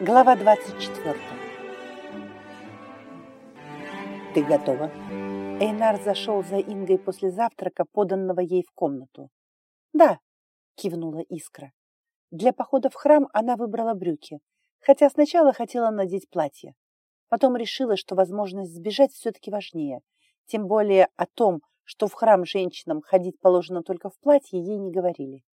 Глава 24. «Ты готова?» Эйнар зашел за Ингой после завтрака, поданного ей в комнату. «Да», — кивнула Искра. Для похода в храм она выбрала брюки, хотя сначала хотела надеть платье. Потом решила, что возможность сбежать все-таки важнее, тем более о том, что в храм женщинам ходить положено только в платье, ей не говорили.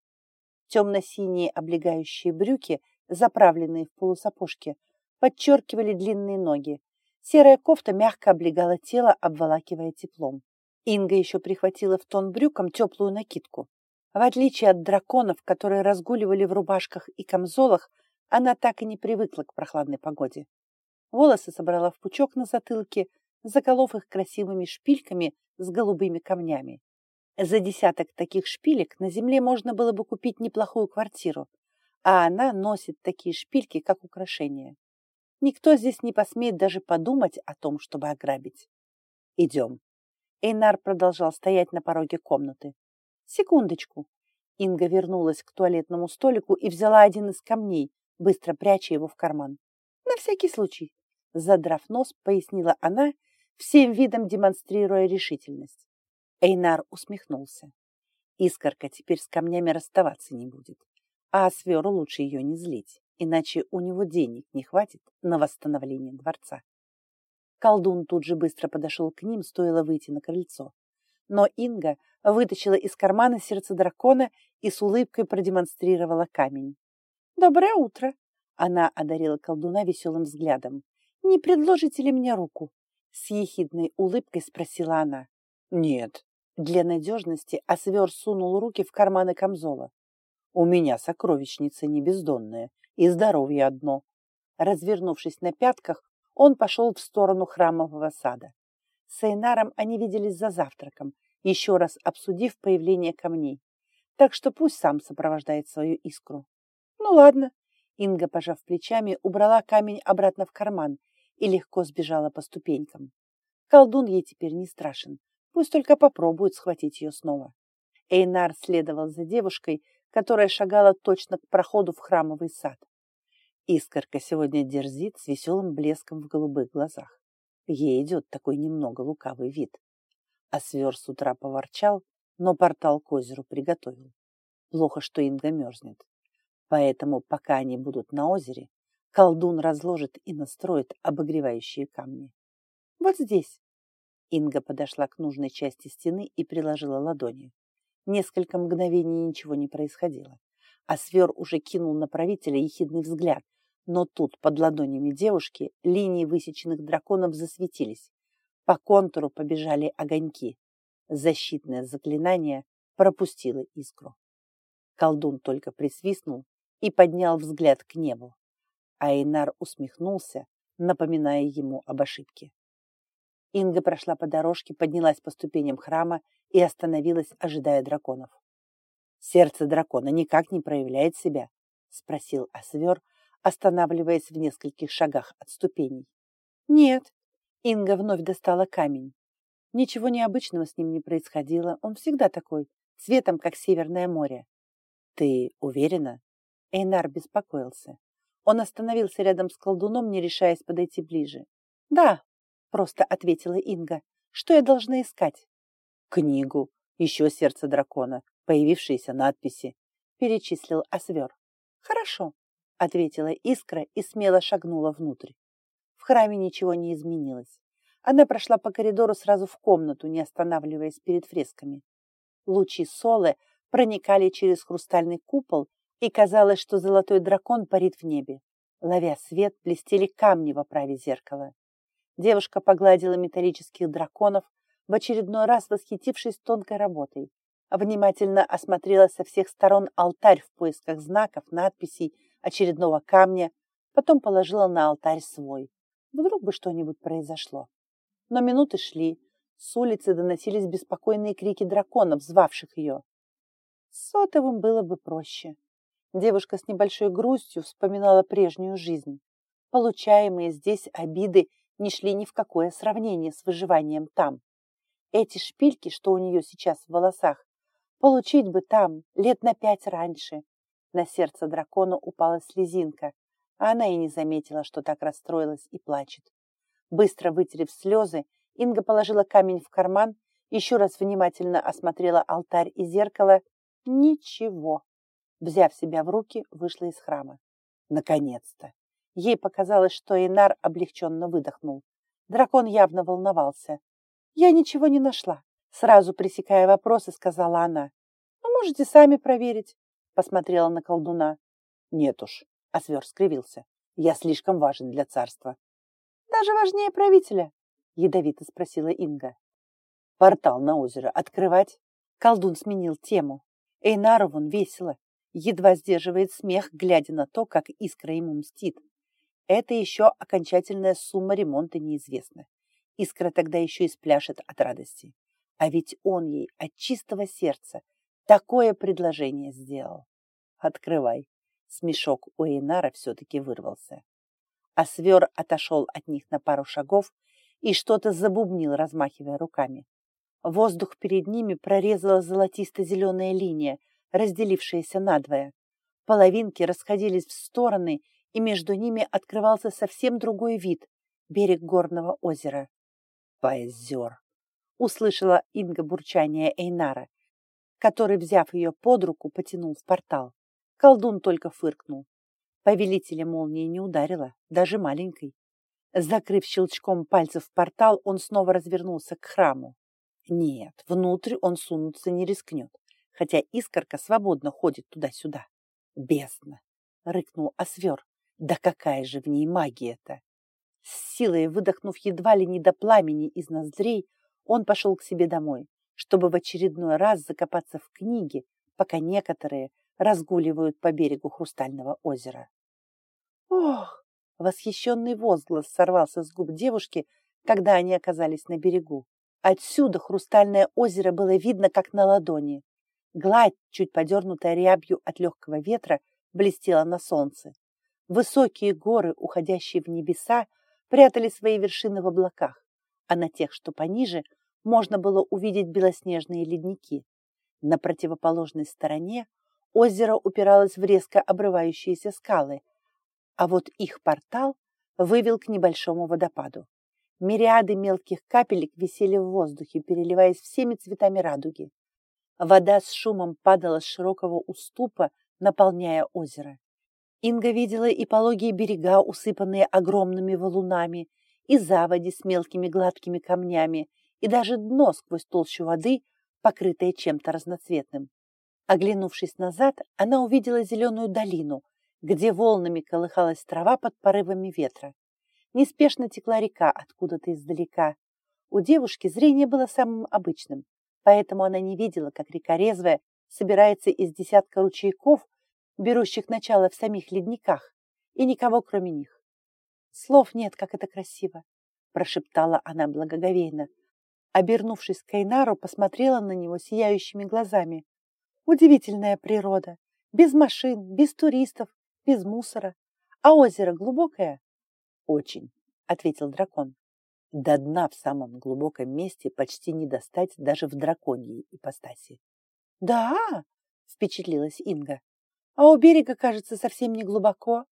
Темно-синие облегающие брюки заправленные в полусапожки, подчеркивали длинные ноги. Серая кофта мягко облегала тело, обволакивая теплом. Инга еще прихватила в тон брюкам теплую накидку. В отличие от драконов, которые разгуливали в рубашках и камзолах, она так и не привыкла к прохладной погоде. Волосы собрала в пучок на затылке, заколов их красивыми шпильками с голубыми камнями. За десяток таких шпилек на земле можно было бы купить неплохую квартиру, а она носит такие шпильки, как украшение. Никто здесь не посмеет даже подумать о том, чтобы ограбить. Идем. Эйнар продолжал стоять на пороге комнаты. Секундочку. Инга вернулась к туалетному столику и взяла один из камней, быстро пряча его в карман. На всякий случай. Задрав нос, пояснила она, всем видом демонстрируя решительность. Эйнар усмехнулся. Искорка теперь с камнями расставаться не будет. А Сверу лучше ее не злить, иначе у него денег не хватит на восстановление дворца. Колдун тут же быстро подошел к ним, стоило выйти на крыльцо. Но Инга вытащила из кармана сердце дракона и с улыбкой продемонстрировала камень. «Доброе утро!» Она одарила колдуна веселым взглядом. «Не предложите ли мне руку?» С ехидной улыбкой спросила она. «Нет». Для надежности Освер сунул руки в карманы камзола. У меня сокровищница не бездонная, и здоровье одно. Развернувшись на пятках, он пошел в сторону храмового сада. С Эйнаром они виделись за завтраком, еще раз обсудив появление камней. Так что пусть сам сопровождает свою искру. Ну ладно. Инга, пожав плечами, убрала камень обратно в карман и легко сбежала по ступенькам. Колдун ей теперь не страшен. Пусть только попробует схватить ее снова. Эйнар следовал за девушкой, которая шагала точно к проходу в храмовый сад. Искорка сегодня дерзит с веселым блеском в голубых глазах. Ей идет такой немного лукавый вид. А свер утра поворчал, но портал к озеру приготовил. Плохо, что Инга мерзнет. Поэтому, пока они будут на озере, колдун разложит и настроит обогревающие камни. Вот здесь. Инга подошла к нужной части стены и приложила ладони. Несколько мгновений ничего не происходило. А свер уже кинул на правителя ехидный взгляд. Но тут, под ладонями девушки, линии высеченных драконов засветились. По контуру побежали огоньки. Защитное заклинание пропустило искру. Колдун только присвистнул и поднял взгляд к небу. Айнар усмехнулся, напоминая ему об ошибке. Инга прошла по дорожке, поднялась по ступеням храма и остановилась, ожидая драконов. «Сердце дракона никак не проявляет себя?» — спросил Освер, останавливаясь в нескольких шагах от ступеней. «Нет». Инга вновь достала камень. Ничего необычного с ним не происходило. Он всегда такой, цветом, как Северное море. «Ты уверена?» Эйнар беспокоился. Он остановился рядом с колдуном, не решаясь подойти ближе. «Да», просто ответила Инга. Что я должна искать? Книгу, еще сердце дракона, появившиеся надписи, перечислил Освер. Хорошо, ответила Искра и смело шагнула внутрь. В храме ничего не изменилось. Она прошла по коридору сразу в комнату, не останавливаясь перед фресками. Лучи солы проникали через хрустальный купол, и казалось, что золотой дракон парит в небе. Ловя свет, блестели камни в оправе зеркала. Девушка погладила металлических драконов, в очередной раз восхитившись тонкой работой. Внимательно осмотрела со всех сторон алтарь в поисках знаков, надписей, очередного камня, потом положила на алтарь свой. Вдруг бы что-нибудь произошло. Но минуты шли, с улицы доносились беспокойные крики драконов, звавших ее. Сотовым было бы проще. Девушка с небольшой грустью вспоминала прежнюю жизнь. Получаемые здесь обиды не шли ни в какое сравнение с выживанием там. Эти шпильки, что у нее сейчас в волосах, получить бы там лет на пять раньше. На сердце дракона упала слезинка. а она и не заметила, что так расстроилась и плачет. Быстро вытерев слезы, Инга положила камень в карман, еще раз внимательно осмотрела алтарь и зеркало. Ничего. Взяв себя в руки, вышла из храма. Наконец-то! Ей показалось, что Инар облегченно выдохнул. Дракон явно волновался. «Я ничего не нашла», — сразу пресекая вопросы, сказала она. «Вы можете сами проверить», — посмотрела на колдуна. «Нет уж», — Освер скривился. «Я слишком важен для царства». «Даже важнее правителя», — ядовито спросила Инга. «Портал на озеро открывать?» Колдун сменил тему. Эйнару вон весело, едва сдерживает смех, глядя на то, как искра ему мстит. Это еще окончательная сумма ремонта неизвестна. Искра тогда еще и спляшет от радости. А ведь он ей от чистого сердца такое предложение сделал. Открывай. Смешок у Эйнара все-таки вырвался. А свер отошел от них на пару шагов и что-то забубнил, размахивая руками. Воздух перед ними прорезала золотисто-зеленая линия, разделившаяся надвое. Половинки расходились в стороны и между ними открывался совсем другой вид – берег горного озера. «Поэзер!» – услышала Инга бурчание Эйнара, который, взяв ее под руку, потянул в портал. Колдун только фыркнул. Повелителя молнии не ударила, даже маленькой. Закрыв щелчком пальцев портал, он снова развернулся к храму. Нет, внутрь он сунуться не рискнет, хотя искорка свободно ходит туда-сюда. «Бездна!» — рыкнул Освер. Да какая же в ней магия-то! С силой выдохнув едва ли не до пламени из ноздрей, он пошел к себе домой, чтобы в очередной раз закопаться в книге, пока некоторые разгуливают по берегу Хрустального озера. «Ох!» — восхищенный возглас сорвался с губ девушки, когда они оказались на берегу. Отсюда Хрустальное озеро было видно, как на ладони. Гладь, чуть подернутая рябью от легкого ветра, блестела на солнце. Высокие горы, уходящие в небеса, прятали свои вершины в облаках, а на тех, что пониже, можно было увидеть белоснежные ледники. На противоположной стороне озеро упиралось в резко обрывающиеся скалы, а вот их портал вывел к небольшому водопаду. Мириады мелких капелек висели в воздухе, переливаясь всеми цветами радуги. Вода с шумом падала с широкого уступа, наполняя озеро. Инга видела и пологие берега, усыпанные огромными валунами, и заводи с мелкими гладкими камнями, и даже дно сквозь толщу воды, покрытое чем-то разноцветным. Оглянувшись назад, она увидела зеленую долину, где волнами колыхалась трава под порывами ветра. Неспешно текла река откуда-то издалека. У девушки зрение было самым обычным, поэтому она не видела, как река резвая собирается из десятка ручейков, берущих начало в самих ледниках, и никого, кроме них. Слов нет, как это красиво, прошептала она благоговейно. Обернувшись к Кайнару, посмотрела на него сияющими глазами. Удивительная природа, без машин, без туристов, без мусора. А озеро глубокое? Очень, ответил дракон. До дна в самом глубоком месте почти не достать даже в драконьей ипостаси. Да, впечатлилась Инга. А у берега, кажется, совсем не глубоко.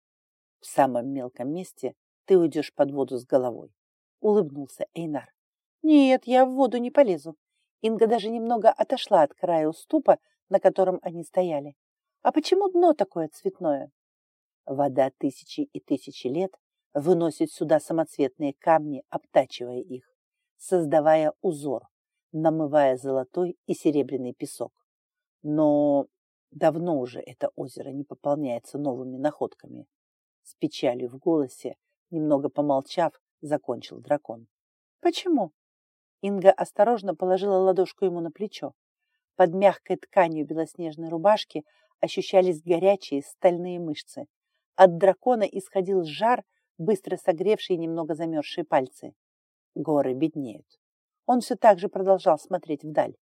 В самом мелком месте ты уйдешь под воду с головой. Улыбнулся Эйнар. Нет, я в воду не полезу. Инга даже немного отошла от края уступа, на котором они стояли. А почему дно такое цветное? Вода тысячи и тысячи лет выносит сюда самоцветные камни, обтачивая их, создавая узор, намывая золотой и серебряный песок. Но Давно уже это озеро не пополняется новыми находками. С печалью в голосе, немного помолчав, закончил дракон. Почему? Инга осторожно положила ладошку ему на плечо. Под мягкой тканью белоснежной рубашки ощущались горячие стальные мышцы. От дракона исходил жар, быстро согревший немного замерзшие пальцы. Горы беднеют. Он все так же продолжал смотреть вдаль.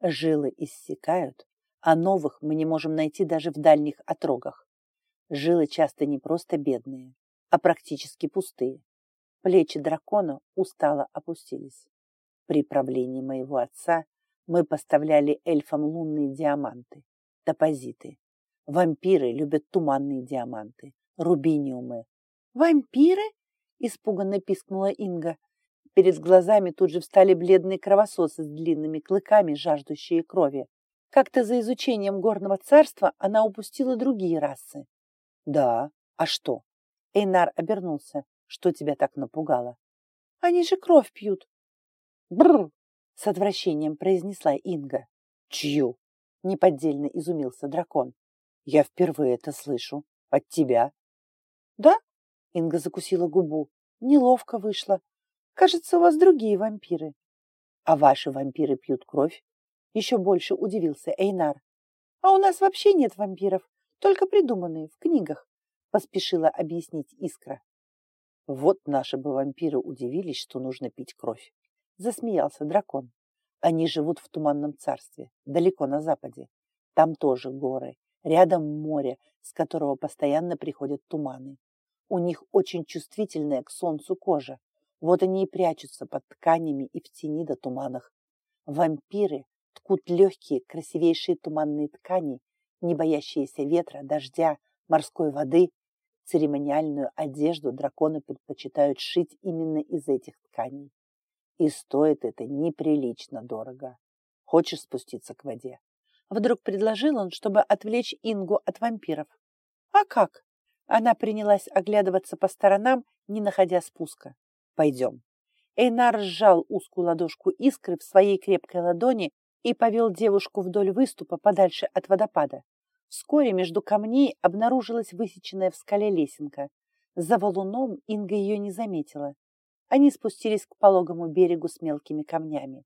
Жилы иссякают, а новых мы не можем найти даже в дальних отрогах. Жилы часто не просто бедные, а практически пустые. Плечи дракона устало опустились. При правлении моего отца мы поставляли эльфам лунные диаманты, топозиты. Вампиры любят туманные диаманты, Рубиниумы. Вампиры? Испуганно пискнула Инга. Перед глазами тут же встали бледные кровососы с длинными клыками, жаждущие крови. Как-то за изучением горного царства она упустила другие расы. Да, а что? Эйнар обернулся. Что тебя так напугало? Они же кровь пьют. Бррр! С отвращением произнесла Инга. Чью? Неподдельно изумился дракон. Я впервые это слышу. От тебя. Да? Инга закусила губу. Неловко вышло. Кажется, у вас другие вампиры. А ваши вампиры пьют кровь? Еще больше удивился Эйнар. А у нас вообще нет вампиров, только придуманные в книгах, поспешила объяснить Искра. Вот наши бы вампиры удивились, что нужно пить кровь. Засмеялся дракон. Они живут в туманном царстве, далеко на западе. Там тоже горы, рядом море, с которого постоянно приходят туманы. У них очень чувствительная к солнцу кожа. Вот они и прячутся под тканями и в тени до туманах. Вампиры ткут легкие, красивейшие туманные ткани, не боящиеся ветра, дождя, морской воды. Церемониальную одежду драконы предпочитают шить именно из этих тканей. И стоит это неприлично дорого. Хочешь спуститься к воде? Вдруг предложил он, чтобы отвлечь Ингу от вампиров. А как? Она принялась оглядываться по сторонам, не находя спуска. Пойдем. Эйнар сжал узкую ладошку искры в своей крепкой ладони и повел девушку вдоль выступа подальше от водопада. Вскоре между камней обнаружилась высеченная в скале лесенка. За валуном Инга ее не заметила. Они спустились к пологому берегу с мелкими камнями.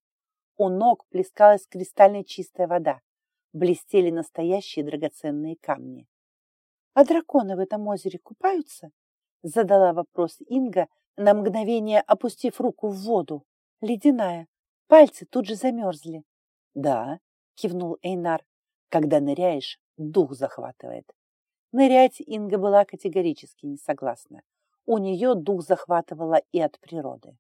У ног плескалась кристально чистая вода. Блестели настоящие драгоценные камни. «А драконы в этом озере купаются?» Задала вопрос Инга, на мгновение опустив руку в воду. Ледяная. Пальцы тут же замерзли. «Да», — кивнул Эйнар, — «когда ныряешь, дух захватывает». Нырять Инга была категорически не согласна. У нее дух захватывала и от природы.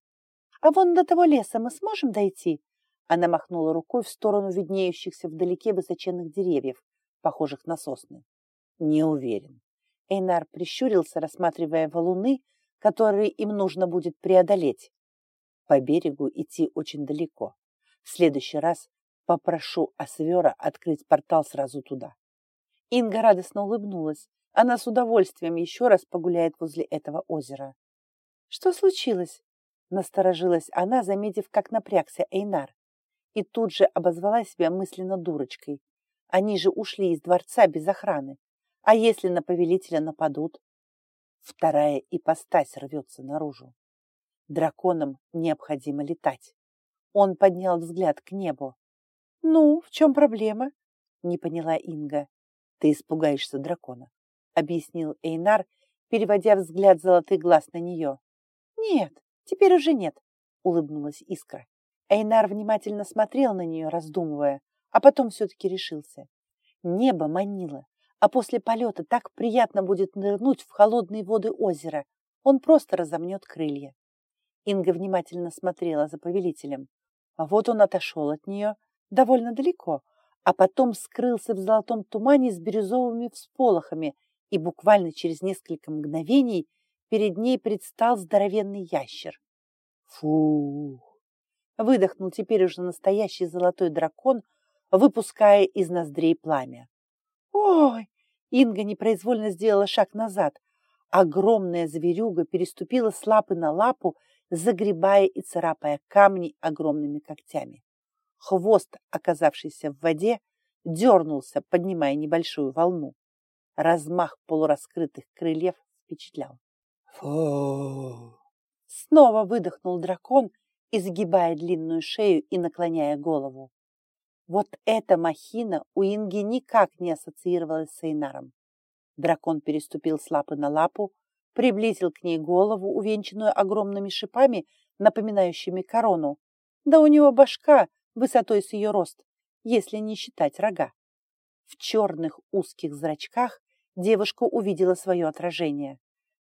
«А вон до того леса мы сможем дойти?» Она махнула рукой в сторону виднеющихся вдалеке высоченных деревьев, похожих на сосны. «Не уверен». Эйнар прищурился, рассматривая валуны, которые им нужно будет преодолеть. По берегу идти очень далеко. В следующий раз попрошу Освера открыть портал сразу туда. Инга радостно улыбнулась. Она с удовольствием еще раз погуляет возле этого озера. Что случилось? Насторожилась она, заметив, как напрягся Эйнар. И тут же обозвала себя мысленно дурочкой. Они же ушли из дворца без охраны. А если на повелителя нападут? Вторая ипостась рвется наружу. Драконам необходимо летать. Он поднял взгляд к небу. «Ну, в чем проблема?» — не поняла Инга. «Ты испугаешься дракона. — объяснил Эйнар, переводя взгляд золотых глаз на нее. «Нет, теперь уже нет», — улыбнулась Искра. Эйнар внимательно смотрел на нее, раздумывая, а потом все-таки решился. Небо манило, а после полета так приятно будет нырнуть в холодные воды озера. Он просто разомнет крылья. Инга внимательно смотрела за повелителем. А вот он отошел от нее довольно далеко, а потом скрылся в золотом тумане с бирюзовыми всполохами и буквально через несколько мгновений перед ней предстал здоровенный ящер. Фух! Выдохнул теперь уже настоящий золотой дракон, выпуская из ноздрей пламя. «Ой!» Инга непроизвольно сделала шаг назад. Огромная зверюга переступила с лапы на лапу, загребая и царапая камни огромными когтями. Хвост, оказавшийся в воде, дернулся, поднимая небольшую волну. Размах полураскрытых крыльев впечатлял. Фу! Снова выдохнул дракон, изгибая длинную шею и наклоняя голову. Вот эта махина у Инги никак не ассоциировалась с Эйнаром. Дракон переступил с лапы на лапу, приблизил к ней голову, увенчанную огромными шипами, напоминающими корону. Да у него башка высотой с ее рост, если не считать рога. В черных узких зрачках девушка увидела свое отражение.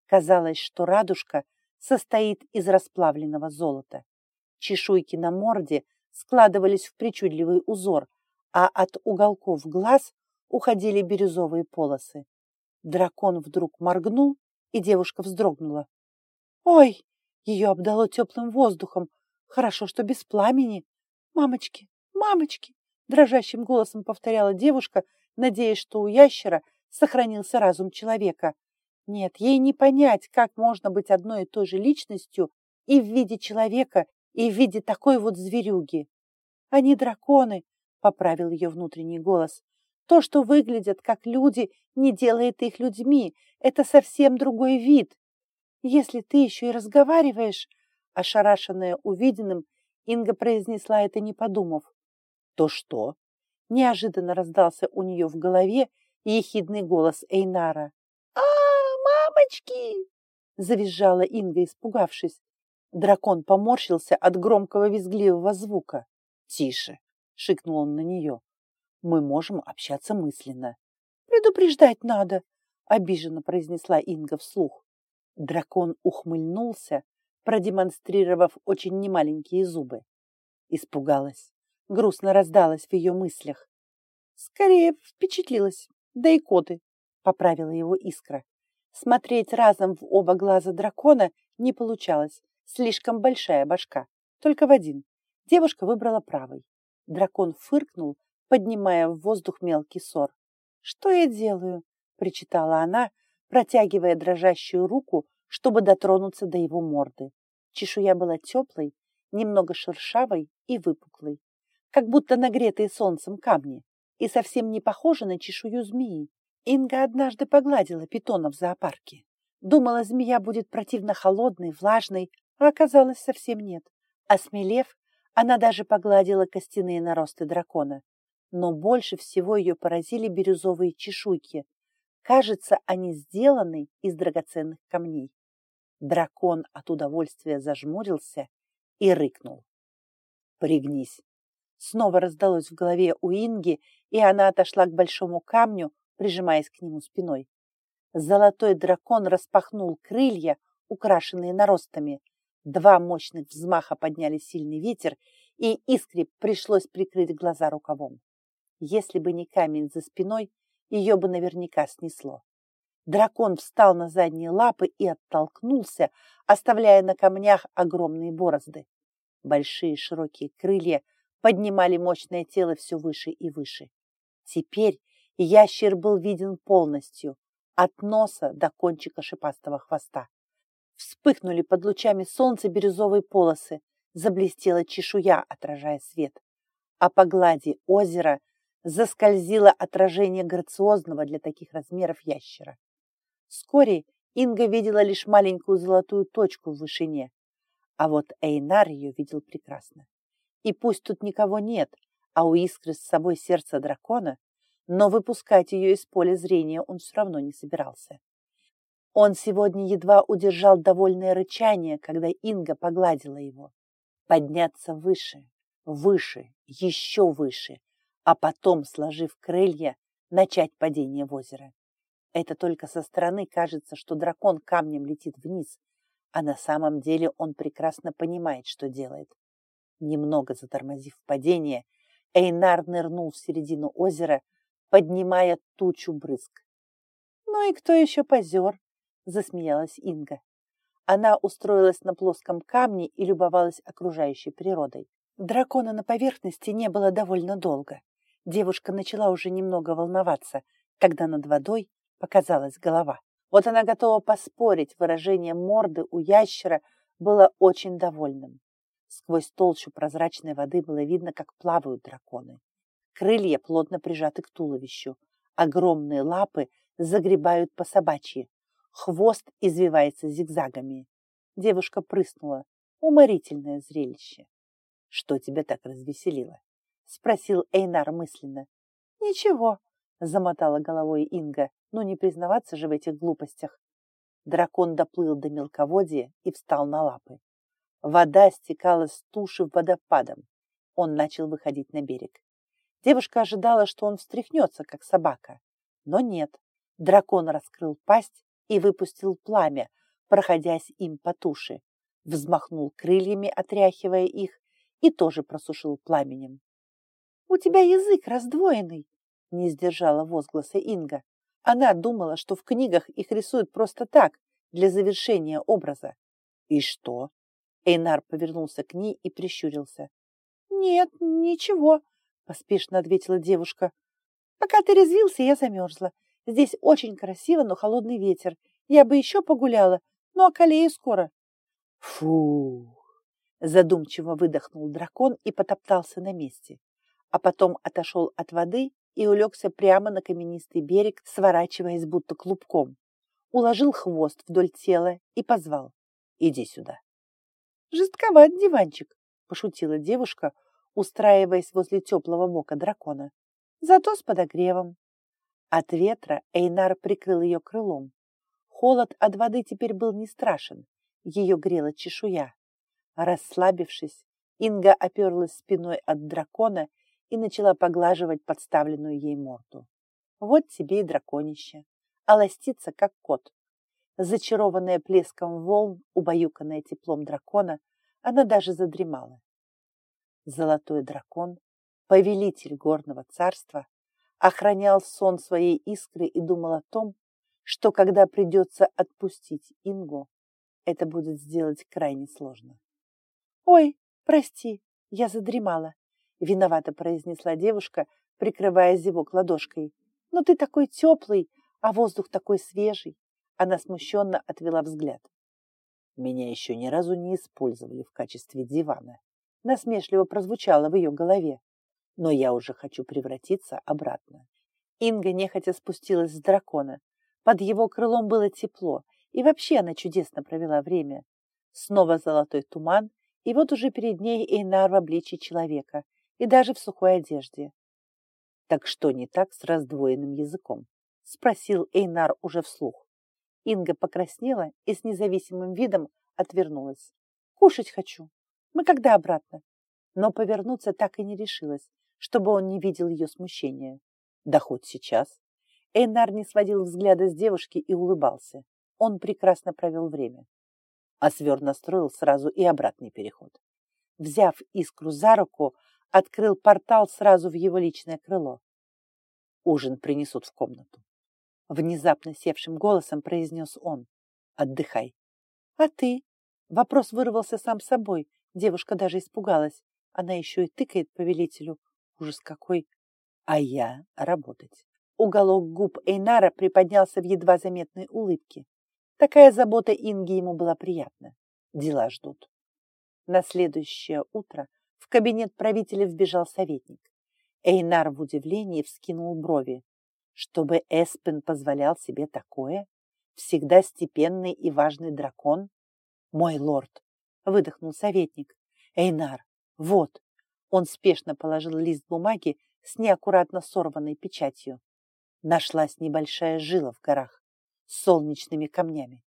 Казалось, что радужка состоит из расплавленного золота. Чешуйки на морде складывались в причудливый узор, а от уголков глаз уходили бирюзовые полосы. Дракон вдруг моргнул, и девушка вздрогнула. «Ой!» — ее обдало теплым воздухом. «Хорошо, что без пламени. Мамочки, мамочки!» — дрожащим голосом повторяла девушка, надеясь, что у ящера сохранился разум человека. Нет, ей не понять, как можно быть одной и той же личностью и в виде человека, и в виде такой вот зверюги. Они драконы, поправил ее внутренний голос. То, что выглядят как люди, не делает их людьми. Это совсем другой вид. Если ты еще и разговариваешь, ошарашенная увиденным, Инга произнесла это, не подумав. То что? Неожиданно раздался у нее в голове ехидный голос Эйнара. «А, мамочки!» завизжала Инга, испугавшись. Дракон поморщился от громкого визгливого звука. «Тише!» — шикнул он на нее. «Мы можем общаться мысленно». «Предупреждать надо!» — обиженно произнесла Инга вслух. Дракон ухмыльнулся, продемонстрировав очень немаленькие зубы. Испугалась. Грустно раздалась в ее мыслях. «Скорее впечатлилась. Да и коты!» — поправила его искра. Смотреть разом в оба глаза дракона не получалось. Слишком большая башка. Только в один. Девушка выбрала правый. Дракон фыркнул, поднимая в воздух мелкий сор. «Что я делаю?» — причитала она, протягивая дрожащую руку, чтобы дотронуться до его морды. Чешуя была теплой, немного шершавой и выпуклой, как будто нагретые солнцем камни, и совсем не похожа на чешую змеи. Инга однажды погладила питона в зоопарке. Думала, змея будет противно холодной, влажной, а оказалось совсем нет. Осмелев, она даже погладила костяные наросты дракона. Но больше всего ее поразили бирюзовые чешуйки. Кажется, они сделаны из драгоценных камней. Дракон от удовольствия зажмурился и рыкнул. «Пригнись!» Снова раздалось в голове у Инги, и она отошла к большому камню, прижимаясь к нему спиной. Золотой дракон распахнул крылья, украшенные наростами, Два мощных взмаха подняли сильный ветер, и Искре пришлось прикрыть глаза рукавом. Если бы не камень за спиной, ее бы наверняка снесло. Дракон встал на задние лапы и оттолкнулся, оставляя на камнях огромные борозды. Большие широкие крылья поднимали мощное тело все выше и выше. Теперь ящер был виден полностью, от носа до кончика шипастого хвоста. Вспыхнули под лучами солнца бирюзовые полосы, заблестела чешуя, отражая свет. А по глади озера заскользило отражение грациозного для таких размеров ящера. Вскоре Инга видела лишь маленькую золотую точку в вышине, а вот Эйнар ее видел прекрасно. И пусть тут никого нет, а у искры с собой сердце дракона, но выпускать ее из поля зрения он все равно не собирался. Он сегодня едва удержал довольное рычание, когда Инга погладила его. Подняться выше, выше, еще выше, а потом, сложив крылья, начать падение в озеро. Это только со стороны кажется, что дракон камнем летит вниз, а на самом деле он прекрасно понимает, что делает. Немного затормозив падение, Эйнар нырнул в середину озера, поднимая тучу брызг. Ну и кто еще позер? засмеялась Инга. Она устроилась на плоском камне и любовалась окружающей природой. Дракона на поверхности не было довольно долго. Девушка начала уже немного волноваться, когда над водой показалась голова. Вот она готова поспорить, выражение морды у ящера было очень довольным. Сквозь толщу прозрачной воды было видно, как плавают драконы. Крылья плотно прижаты к туловищу. Огромные лапы загребают по собачьи. Хвост извивается зигзагами. Девушка прыснула. Уморительное зрелище. Что тебя так развеселило? Спросил Эйнар мысленно. Ничего, замотала головой Инга, но не признаваться же в этих глупостях. Дракон доплыл до мелководья и встал на лапы. Вода стекала с туши водопадом. Он начал выходить на берег. Девушка ожидала, что он встряхнется, как собака. Но нет. Дракон раскрыл пасть и выпустил пламя, проходясь им по туше. Взмахнул крыльями, отряхивая их, и тоже просушил пламенем. «У тебя язык раздвоенный!» — не сдержала возгласа Инга. Она думала, что в книгах их рисуют просто так, для завершения образа. И что? Эйнар повернулся к ней и прищурился. «Нет, ничего», — поспешно ответила девушка. «Пока ты резвился, я замерзла. Здесь очень красиво, но холодный ветер. Я бы еще погуляла, но околею скоро». «Фу!» — задумчиво выдохнул дракон и потоптался на месте, а потом отошел от воды и улегся прямо на каменистый берег, сворачиваясь будто клубком. Уложил хвост вдоль тела и позвал. «Иди сюда». «Жестковат диванчик», — пошутила девушка, устраиваясь возле теплого бока дракона. «Зато с подогревом». От ветра Эйнар прикрыл ее крылом. Холод от воды теперь был не страшен, ее грела чешуя. Расслабившись, Инга оперлась спиной от дракона и начала поглаживать подставленную ей морду. Вот тебе и драконище, а ластится, как кот. Зачарованная плеском волн, убаюканная теплом дракона, она даже задремала. Золотой дракон, повелитель горного царства, охранял сон своей искры и думал о том, что когда придется отпустить Ингу, это будет сделать крайне сложно. «Ой, прости, я задремала», — виновато произнесла девушка, прикрывая зевок ладошкой. «Но ты такой теплый, а воздух такой свежий. Она смущенно отвела взгляд. Меня еще ни разу не использовали в качестве дивана. Насмешливо прозвучало в ее голове. Но я уже хочу превратиться обратно. Инга нехотя спустилась с дракона. Под его крылом было тепло, и вообще она чудесно провела время. Снова золотой туман, и вот уже перед ней Эйнар в обличии человека, и даже в сухой одежде. «Так что не так с раздвоенным языком?» — спросил Эйнар уже вслух. Инга покраснела и с независимым видом отвернулась. «Кушать хочу. Мы когда обратно?» Но повернуться так и не решилась, чтобы он не видел ее смущения. «Да хоть сейчас». Эйнар не сводил взгляда с девушки и улыбался. Он прекрасно провел время. А свер настроил сразу и обратный переход. Взяв искру за руку, открыл портал сразу в его личное крыло. Ужин принесут в комнату. Внезапно севшим голосом произнес он. «Отдыхай». «А ты?» Вопрос вырвался сам собой. Девушка даже испугалась. Она еще и тыкает повелителю. Ужас какой! А я работать. Уголок губ Эйнара приподнялся в едва заметной улыбке. Такая забота Инги ему была приятна. Дела ждут. На следующее утро в кабинет правителя вбежал советник. Эйнар в удивлении вскинул брови. Чтобы Эспен позволял себе такое? Всегда степенный и важный дракон? Мой лорд, выдохнул советник. Эйнар, вот. Он спешно положил лист бумаги с неаккуратно сорванной печатью. Нашлась небольшая жила в горах с солнечными камнями.